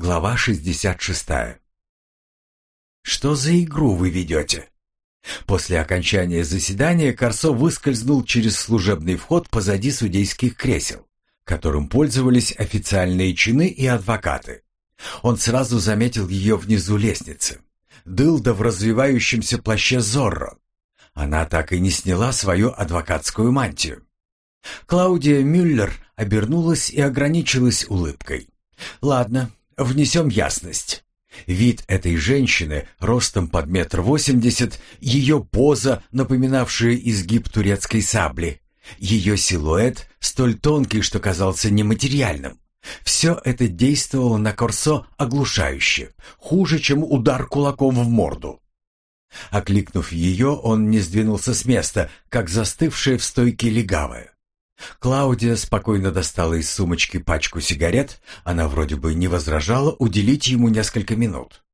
Глава 66. «Что за игру вы ведете?» После окончания заседания Корсо выскользнул через служебный вход позади судейских кресел, которым пользовались официальные чины и адвокаты. Он сразу заметил ее внизу лестницы. Дылда в развивающемся плаще Зорро. Она так и не сняла свою адвокатскую мантию. Клаудия Мюллер обернулась и ограничилась улыбкой. «Ладно, внесем ясность. Вид этой женщины, ростом под метр восемьдесят, ее поза, напоминавшая изгиб турецкой сабли, ее силуэт, столь тонкий, что казался нематериальным. Все это действовало на Корсо оглушающе, хуже, чем удар кулаком в морду. Окликнув ее, он не сдвинулся с места, как застывшая в стойке легавая. Клаудия спокойно достала из сумочки пачку сигарет, она вроде бы не возражала уделить ему несколько минут.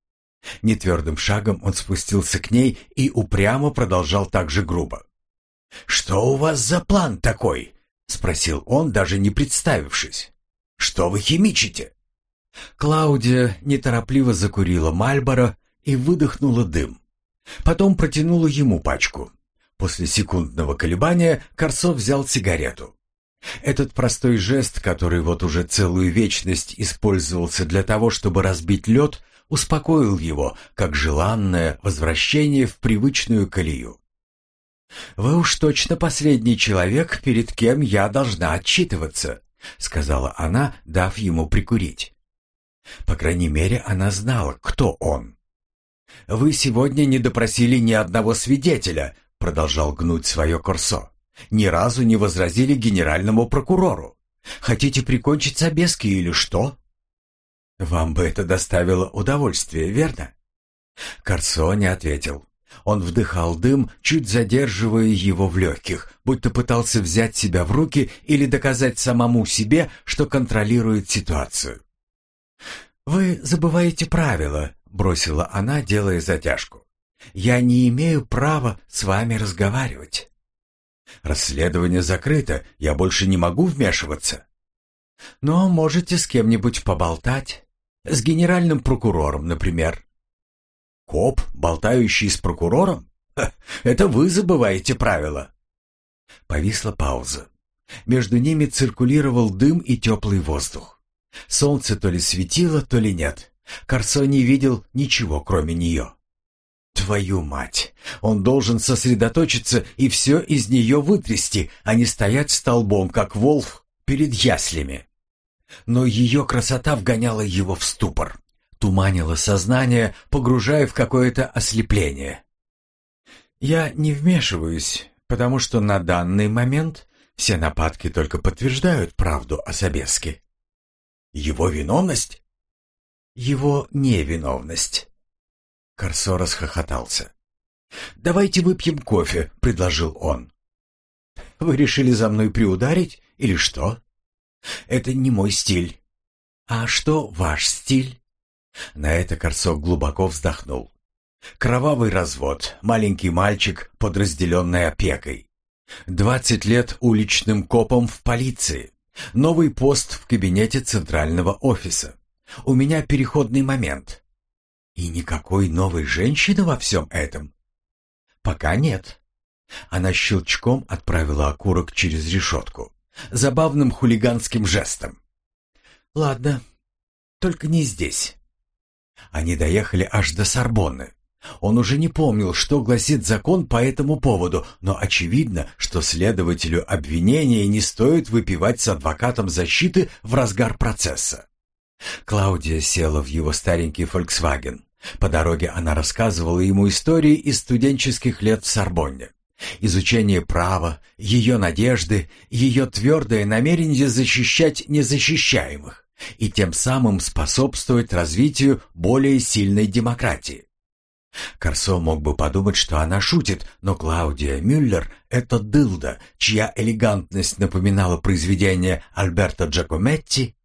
Нетвердым шагом он спустился к ней и упрямо продолжал так же грубо. «Что у вас за план такой?» — спросил он, даже не представившись. «Что вы химичите?» Клаудия неторопливо закурила Мальборо и выдохнула дым. Потом протянула ему пачку. После секундного колебания Корсо взял сигарету. Этот простой жест, который вот уже целую вечность использовался для того, чтобы разбить лед, успокоил его, как желанное возвращение в привычную колею. «Вы уж точно последний человек, перед кем я должна отчитываться», сказала она, дав ему прикурить. По крайней мере, она знала, кто он. «Вы сегодня не допросили ни одного свидетеля», продолжал гнуть свое корсо. «Ни разу не возразили генеральному прокурору. Хотите прикончить Собески или что?» «Вам бы это доставило удовольствие, верно?» Корсо не ответил. Он вдыхал дым, чуть задерживая его в легких, будто пытался взять себя в руки или доказать самому себе, что контролирует ситуацию. «Вы забываете правила», — бросила она, делая затяжку. «Я не имею права с вами разговаривать». «Расследование закрыто, я больше не могу вмешиваться». «Но можете с кем-нибудь поболтать. С генеральным прокурором, например». Коп, болтающий с прокурором? Ха, это вы забываете правила. Повисла пауза. Между ними циркулировал дым и теплый воздух. Солнце то ли светило, то ли нет. Корсо не видел ничего, кроме нее. Твою мать! Он должен сосредоточиться и все из нее вытрясти, а не стоять столбом, как волк перед яслями. Но ее красота вгоняла его в ступор туманило сознание, погружая в какое-то ослепление. Я не вмешиваюсь, потому что на данный момент все нападки только подтверждают правду о Собеске. Его виновность? Его невиновность. Корсо расхохотался. «Давайте выпьем кофе», — предложил он. «Вы решили за мной приударить или что?» «Это не мой стиль». «А что ваш стиль?» На это Корсок глубоко вздохнул. Кровавый развод, маленький мальчик под разделенной опекой. Двадцать лет уличным копом в полиции. Новый пост в кабинете центрального офиса. У меня переходный момент. И никакой новой женщины во всем этом? Пока нет. Она щелчком отправила окурок через решетку. Забавным хулиганским жестом. Ладно, только не здесь. Они доехали аж до Сорбонны. Он уже не помнил, что гласит закон по этому поводу, но очевидно, что следователю обвинения не стоит выпивать с адвокатом защиты в разгар процесса. Клаудия села в его старенький Volkswagen. По дороге она рассказывала ему истории из студенческих лет в Сорбонне. Изучение права, ее надежды, ее твердое намерение защищать незащищаемых и тем самым способствовать развитию более сильной демократии. Корсо мог бы подумать, что она шутит, но Клаудия Мюллер — это дылда, чья элегантность напоминала произведение Альберто Джакометти.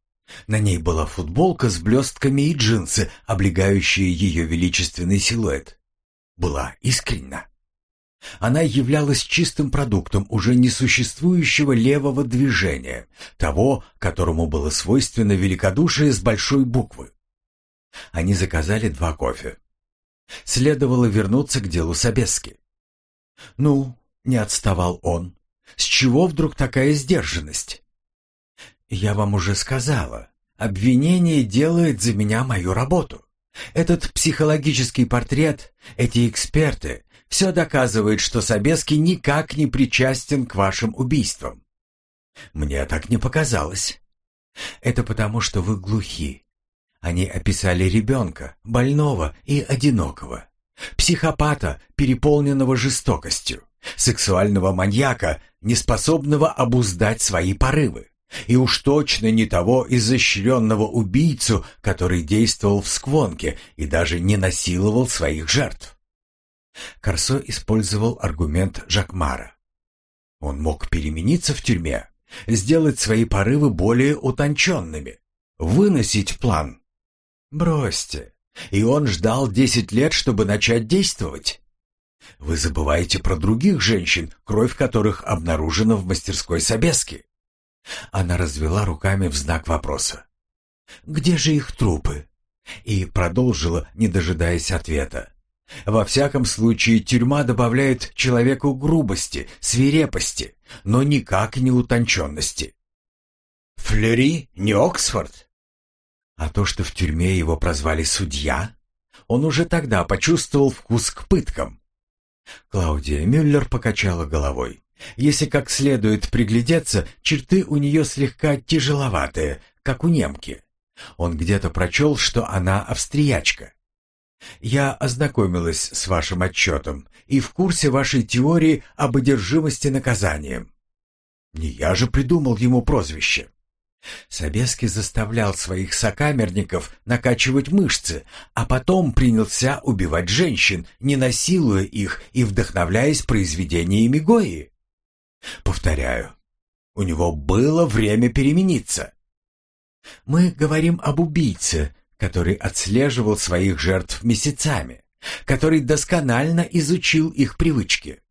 На ней была футболка с блестками и джинсы, облегающие ее величественный силуэт. Была искренна. Она являлась чистым продуктом уже несуществующего левого движения, того, которому было свойственно великодушие с большой буквы. Они заказали два кофе. Следовало вернуться к делу Собески. «Ну», — не отставал он, — «с чего вдруг такая сдержанность?» «Я вам уже сказала, обвинение делает за меня мою работу. Этот психологический портрет, эти эксперты, все доказывает, что Собески никак не причастен к вашим убийствам. Мне так не показалось. Это потому, что вы глухи. Они описали ребенка, больного и одинокого. Психопата, переполненного жестокостью. Сексуального маньяка, неспособного обуздать свои порывы. И уж точно не того изощренного убийцу, который действовал в сквонке и даже не насиловал своих жертв. Корсо использовал аргумент Жакмара. Он мог перемениться в тюрьме, сделать свои порывы более утонченными, выносить план. Бросьте. И он ждал десять лет, чтобы начать действовать. Вы забываете про других женщин, кровь которых обнаружена в мастерской Собески. Она развела руками в знак вопроса. «Где же их трупы?» И продолжила, не дожидаясь ответа. «Во всяком случае, тюрьма добавляет человеку грубости, свирепости, но никак не утонченности». «Флери не Оксфорд?» А то, что в тюрьме его прозвали «судья», он уже тогда почувствовал вкус к пыткам. Клаудия Мюллер покачала головой. Если как следует приглядеться, черты у нее слегка тяжеловатые, как у немки. Он где-то прочел, что она австриячка. Я ознакомилась с вашим отчетом и в курсе вашей теории об одержимости наказанием. Не я же придумал ему прозвище. Собески заставлял своих сокамерников накачивать мышцы, а потом принялся убивать женщин, не насилуя их и вдохновляясь произведениями Гои. Повторяю, у него было время перемениться. Мы говорим об убийце, который отслеживал своих жертв месяцами, который досконально изучил их привычки,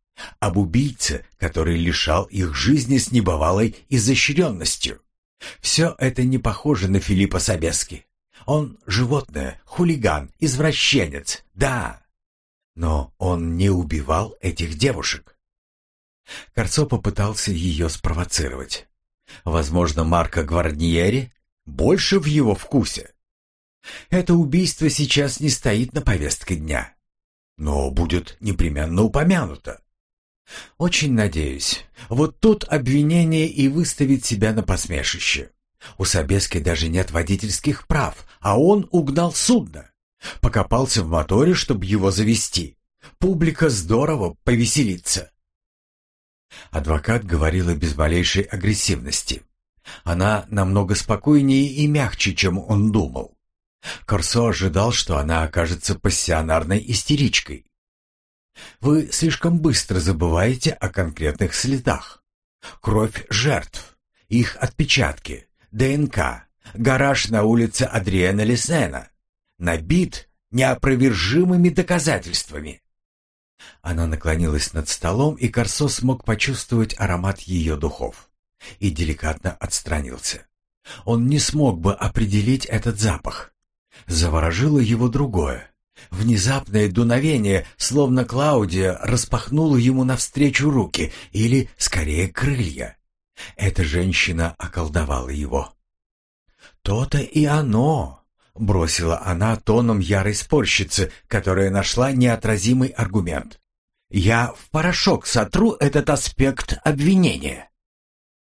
об убийце, который лишал их жизни с небывалой изощренностью. Все это не похоже на Филиппа Собески. Он животное, хулиган, извращенец, да. Но он не убивал этих девушек. Корцо попытался ее спровоцировать. Возможно, Марко Гвардниери больше в его вкусе. Это убийство сейчас не стоит на повестке дня, но будет непременно упомянуто. Очень надеюсь, вот тут обвинение и выставит себя на посмешище. У Собески даже нет водительских прав, а он угнал судно. Покопался в моторе, чтобы его завести. Публика здорово повеселится. Адвокат говорила без малейшей агрессивности. Она намного спокойнее и мягче, чем он думал. Корсо ожидал, что она окажется пассионарной истеричкой. Вы слишком быстро забываете о конкретных следах. Кровь жертв, их отпечатки, ДНК, гараж на улице Адриена Лесена набит неопровержимыми доказательствами. Она наклонилась над столом, и Корсо смог почувствовать аромат ее духов. И деликатно отстранился. Он не смог бы определить этот запах. Заворожило его другое. Внезапное дуновение, словно Клаудия распахнула ему навстречу руки, или, скорее, крылья. Эта женщина околдовала его. «То-то и оно!» — бросила она тоном ярой спорщицы, которая нашла неотразимый аргумент. «Я в порошок сотру этот аспект обвинения».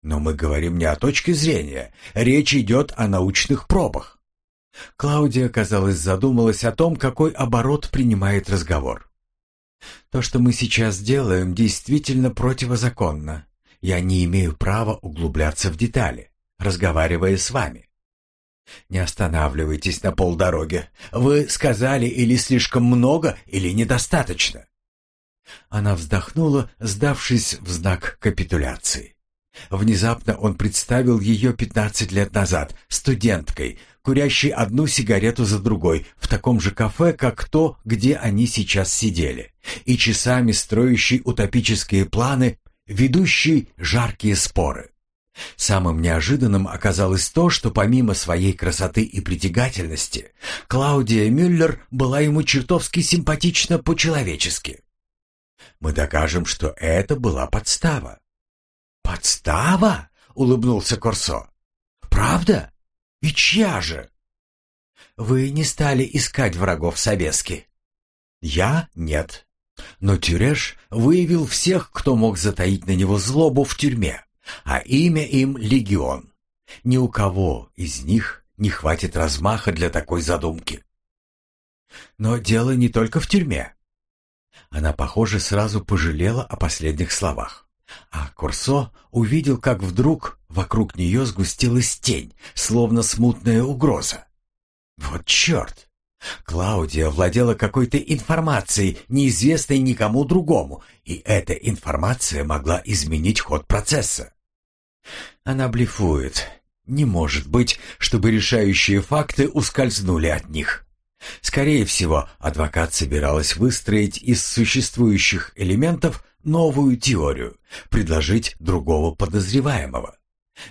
Но мы говорим не о точке зрения, речь идет о научных пробах. Клаудия, казалось, задумалась о том, какой оборот принимает разговор. «То, что мы сейчас делаем, действительно противозаконно. Я не имею права углубляться в детали, разговаривая с вами. Не останавливайтесь на полдороге. Вы сказали или слишком много, или недостаточно». Она вздохнула, сдавшись в знак капитуляции. Внезапно он представил ее пятнадцать лет назад, студенткой, курящей одну сигарету за другой, в таком же кафе, как то, где они сейчас сидели, и часами строящей утопические планы, ведущей жаркие споры. Самым неожиданным оказалось то, что помимо своей красоты и притягательности, Клаудия Мюллер была ему чертовски симпатична по-человечески. Мы докажем, что это была подстава. «Подстава?» — улыбнулся Корсо. «Правда? И чья же?» «Вы не стали искать врагов Собески?» «Я — нет. Но Тюреш выявил всех, кто мог затаить на него злобу в тюрьме а имя им Легион. Ни у кого из них не хватит размаха для такой задумки. Но дело не только в тюрьме. Она, похоже, сразу пожалела о последних словах. А Курсо увидел, как вдруг вокруг нее сгустилась тень, словно смутная угроза. Вот черт! Клаудия владела какой-то информацией, неизвестной никому другому, и эта информация могла изменить ход процесса. Она блефует. Не может быть, чтобы решающие факты ускользнули от них. Скорее всего, адвокат собиралась выстроить из существующих элементов новую теорию, предложить другого подозреваемого.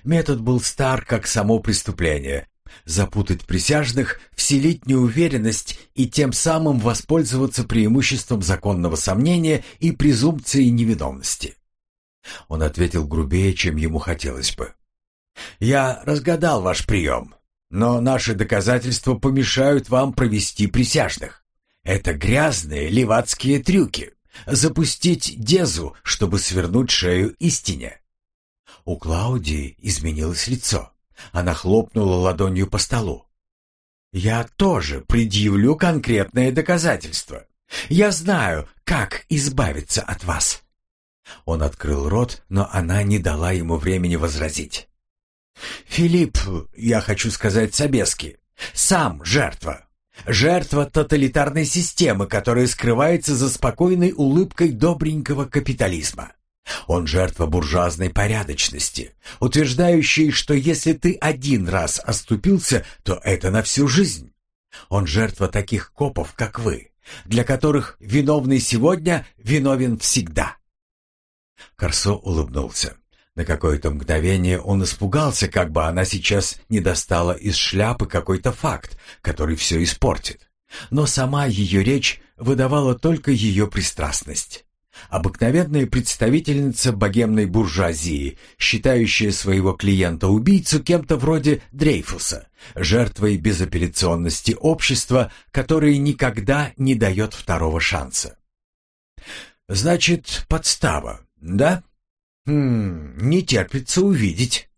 Метод был стар, как само преступление. Запутать присяжных, вселить неуверенность и тем самым воспользоваться преимуществом законного сомнения и презумпции невиновности. Он ответил грубее, чем ему хотелось бы. «Я разгадал ваш прием, но наши доказательства помешают вам провести присяжных. Это грязные левацкие трюки. Запустить Дезу, чтобы свернуть шею истине». У Клаудии изменилось лицо. Она хлопнула ладонью по столу. «Я тоже предъявлю конкретные доказательства. Я знаю, как избавиться от вас». Он открыл рот, но она не дала ему времени возразить. «Филипп, я хочу сказать Собески, сам жертва. Жертва тоталитарной системы, которая скрывается за спокойной улыбкой добренького капитализма. Он жертва буржуазной порядочности, утверждающей, что если ты один раз оступился, то это на всю жизнь. Он жертва таких копов, как вы, для которых виновный сегодня виновен всегда. Корсо улыбнулся. На какое-то мгновение он испугался, как бы она сейчас не достала из шляпы какой-то факт, который все испортит. Но сама ее речь выдавала только ее пристрастность. Обыкновенная представительница богемной буржуазии, считающая своего клиента-убийцу кем-то вроде Дрейфуса, жертвой безапелляционности общества, которое никогда не дает второго шанса. «Значит, подстава», «Да? Хм, не терпится увидеть».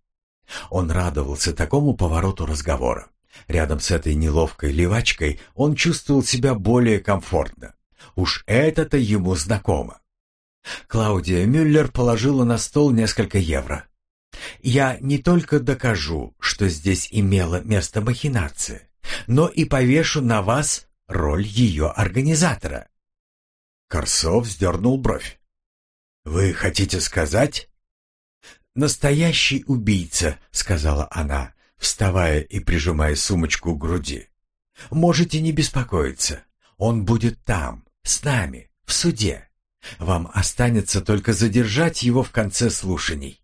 Он радовался такому повороту разговора. Рядом с этой неловкой левачкой он чувствовал себя более комфортно. Уж это-то ему знакомо. Клаудия Мюллер положила на стол несколько евро. «Я не только докажу, что здесь имела место махинация, но и повешу на вас роль ее организатора». Корсов вздернул бровь. «Вы хотите сказать?» «Настоящий убийца», — сказала она, вставая и прижимая сумочку к груди. «Можете не беспокоиться. Он будет там, с нами, в суде. Вам останется только задержать его в конце слушаний».